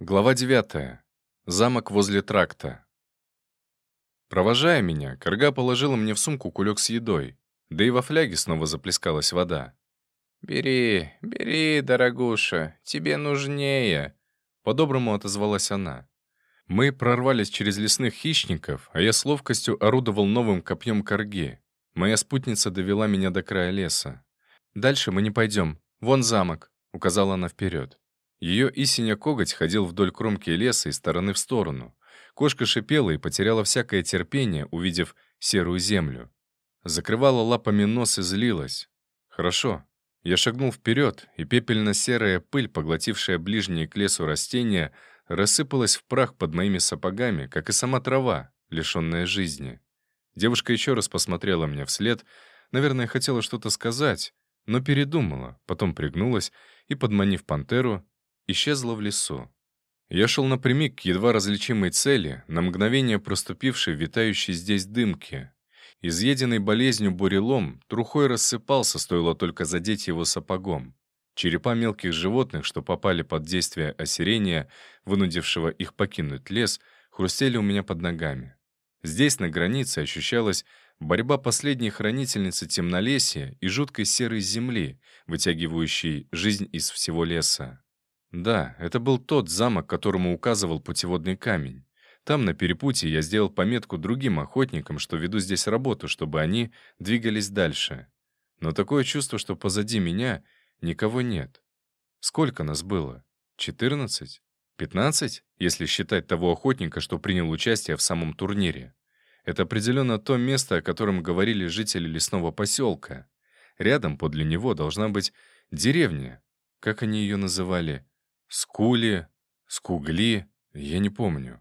Глава 9. Замок возле тракта. Провожая меня, Карга положила мне в сумку кулек с едой, да и во фляге снова заплескалась вода. «Бери, бери, дорогуша, тебе нужнее», — по-доброму отозвалась она. Мы прорвались через лесных хищников, а я с ловкостью орудовал новым копьем Карги. Моя спутница довела меня до края леса. «Дальше мы не пойдем. Вон замок», — указала она вперед. Ее истиня коготь ходил вдоль кромки леса из стороны в сторону. Кошка шипела и потеряла всякое терпение, увидев серую землю. Закрывала лапами нос и злилась. «Хорошо». Я шагнул вперед, и пепельно-серая пыль, поглотившая ближние к лесу растения, рассыпалась в прах под моими сапогами, как и сама трава, лишенная жизни. Девушка еще раз посмотрела мне вслед, наверное, хотела что-то сказать, но передумала, потом пригнулась и, подманив пантеру, исчезла в лесу. Я шел напрямик к едва различимой цели, на мгновение проступившей витающей здесь дымке. Изъеденный болезнью бурелом трухой рассыпался, стоило только задеть его сапогом. Черепа мелких животных, что попали под действие осирения, вынудившего их покинуть лес, хрустели у меня под ногами. Здесь, на границе, ощущалась борьба последней хранительницы темнолесья и жуткой серой земли, вытягивающей жизнь из всего леса. Да, это был тот замок, которому указывал путеводный камень. Там, на перепутье, я сделал пометку другим охотникам, что веду здесь работу, чтобы они двигались дальше. Но такое чувство, что позади меня никого нет. Сколько нас было? 14? 15, если считать того охотника, что принял участие в самом турнире. Это определенно то место, о котором говорили жители лесного поселка. Рядом, подле него, должна быть деревня. Как они ее называли? Скули, скугли, я не помню.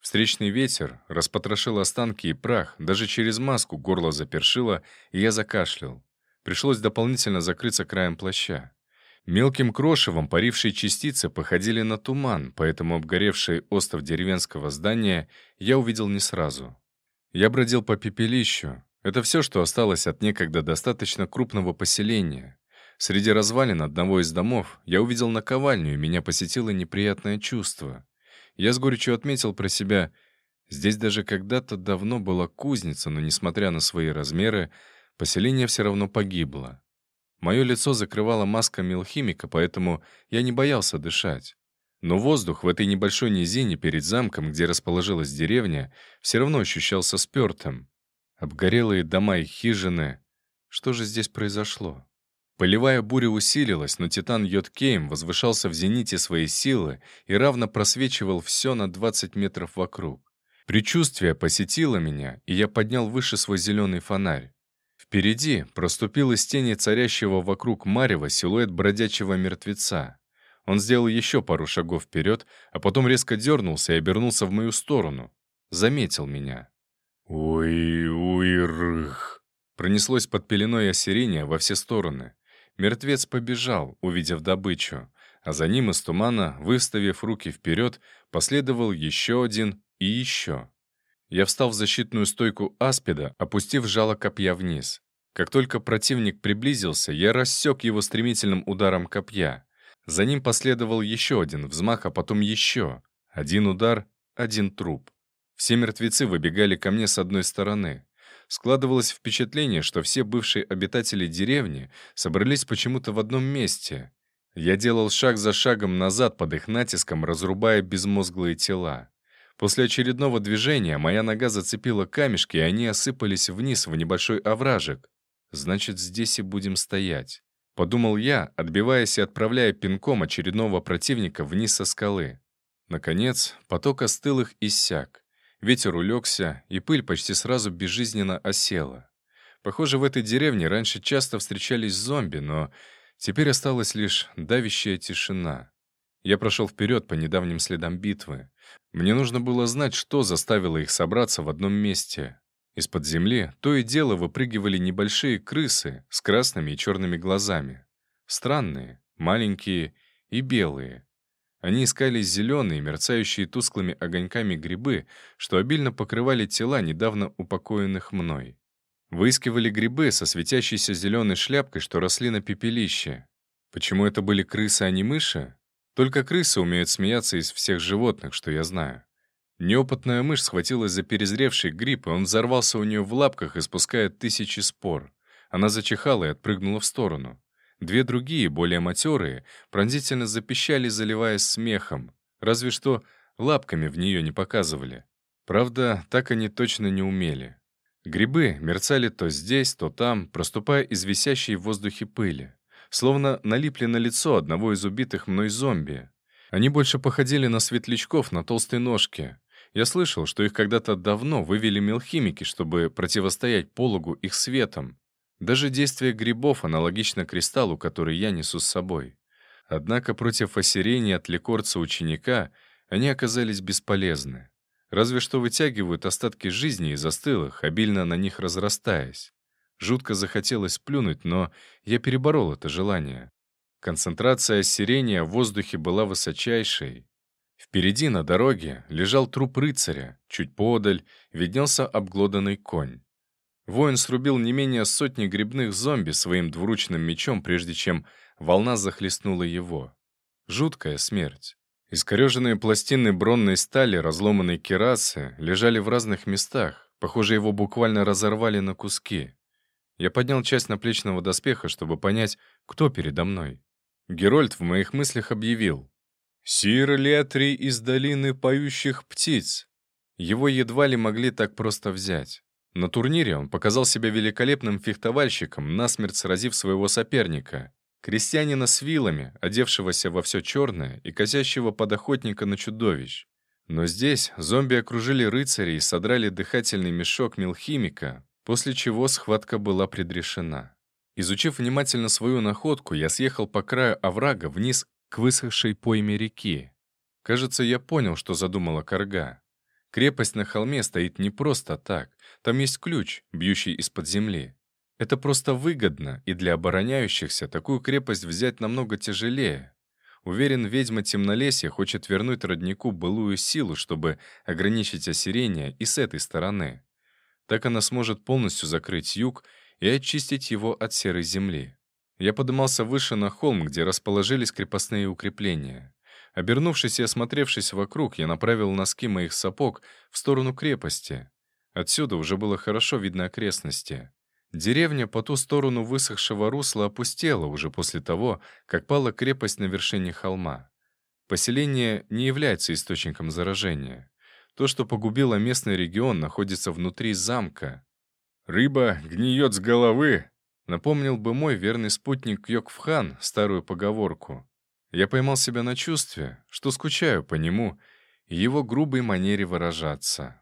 Встречный ветер распотрошил останки и прах, даже через маску горло запершило, и я закашлял. Пришлось дополнительно закрыться краем плаща. Мелким крошевом парившие частицы походили на туман, поэтому обгоревший остров деревенского здания я увидел не сразу. Я бродил по пепелищу. Это все, что осталось от некогда достаточно крупного поселения. Среди развалин одного из домов я увидел наковальню, и меня посетило неприятное чувство. Я с горечью отметил про себя, здесь даже когда-то давно была кузница, но, несмотря на свои размеры, поселение все равно погибло. Мое лицо закрывала маска мелхимика, поэтому я не боялся дышать. Но воздух в этой небольшой низине перед замком, где расположилась деревня, все равно ощущался спертым. Обгорелые дома и хижины. Что же здесь произошло? Полевая буря усилилась, но Титан Йоткейм возвышался в зените своей силы и равно просвечивал все на 20 метров вокруг. Причувствие посетило меня, и я поднял выше свой зеленый фонарь. Впереди проступил из тени царящего вокруг Марева силуэт бродячего мертвеца. Он сделал еще пару шагов вперед, а потом резко дернулся и обернулся в мою сторону. Заметил меня. «Уй-уй-рых!» Пронеслось под пеленой осирения во все стороны. Мертвец побежал, увидев добычу, а за ним из тумана, выставив руки вперед, последовал еще один и еще. Я встал в защитную стойку аспида, опустив жало копья вниз. Как только противник приблизился, я рассек его стремительным ударом копья. За ним последовал еще один взмах, а потом еще. Один удар, один труп. Все мертвецы выбегали ко мне с одной стороны. Складывалось впечатление, что все бывшие обитатели деревни собрались почему-то в одном месте. Я делал шаг за шагом назад под их натиском, разрубая безмозглые тела. После очередного движения моя нога зацепила камешки, и они осыпались вниз в небольшой овражек. Значит, здесь и будем стоять. Подумал я, отбиваясь и отправляя пинком очередного противника вниз со скалы. Наконец, поток остылых иссяк. Ветер улегся, и пыль почти сразу безжизненно осела. Похоже, в этой деревне раньше часто встречались зомби, но теперь осталась лишь давящая тишина. Я прошел вперед по недавним следам битвы. Мне нужно было знать, что заставило их собраться в одном месте. Из-под земли то и дело выпрыгивали небольшие крысы с красными и черными глазами. Странные, маленькие и белые. Они искали зеленые, мерцающие тусклыми огоньками грибы, что обильно покрывали тела недавно упокоенных мной. Выискивали грибы со светящейся зеленой шляпкой, что росли на пепелище. Почему это были крысы, а не мыши? Только крысы умеют смеяться из всех животных, что я знаю. Неопытная мышь схватилась за перезревший гриб, и он взорвался у нее в лапках, испуская тысячи спор. Она зачихала и отпрыгнула в сторону. Две другие, более матерые, пронзительно запищали, заливаясь смехом. Разве что лапками в нее не показывали. Правда, так они точно не умели. Грибы мерцали то здесь, то там, проступая из висящей в воздухе пыли. Словно налипли на лицо одного из убитых мной зомби. Они больше походили на светлячков на толстой ножке. Я слышал, что их когда-то давно вывели мелхимики, чтобы противостоять пологу их светом. Даже действие грибов аналогично кристаллу, который я несу с собой. Однако против осирения от лекорца ученика они оказались бесполезны. Разве что вытягивают остатки жизни из остылых, обильно на них разрастаясь. Жутко захотелось плюнуть, но я переборол это желание. Концентрация осирения в воздухе была высочайшей. Впереди на дороге лежал труп рыцаря, чуть подаль виднелся обглоданный конь. Воин срубил не менее сотни грибных зомби своим двуручным мечом, прежде чем волна захлестнула его. Жуткая смерть. Искореженные пластины бронной стали, разломанной керасы, лежали в разных местах. Похоже, его буквально разорвали на куски. Я поднял часть наплечного доспеха, чтобы понять, кто передо мной. Герольд в моих мыслях объявил. «Сир Летри из долины поющих птиц». Его едва ли могли так просто взять. На турнире он показал себя великолепным фехтовальщиком, насмерть сразив своего соперника. Крестьянина с вилами, одевшегося во все черное и косящего под охотника на чудовищ. Но здесь зомби окружили рыцарей и содрали дыхательный мешок милхимика, после чего схватка была предрешена. Изучив внимательно свою находку, я съехал по краю оврага вниз к высохшей пойме реки. Кажется, я понял, что задумала корга. Крепость на холме стоит не просто так. Там есть ключ, бьющий из-под земли. Это просто выгодно, и для обороняющихся такую крепость взять намного тяжелее. Уверен, ведьма Темнолесья хочет вернуть роднику былую силу, чтобы ограничить осирение и с этой стороны. Так она сможет полностью закрыть юг и очистить его от серой земли. Я подымался выше на холм, где расположились крепостные укрепления. Обернувшись и осмотревшись вокруг, я направил носки моих сапог в сторону крепости. Отсюда уже было хорошо видно окрестности. Деревня по ту сторону высохшего русла опустела уже после того, как пала крепость на вершине холма. Поселение не является источником заражения. То, что погубило местный регион, находится внутри замка. «Рыба гниет с головы», — напомнил бы мой верный спутник Йокфхан старую поговорку. Я поймал себя на чувстве, что скучаю по нему и его грубой манере выражаться.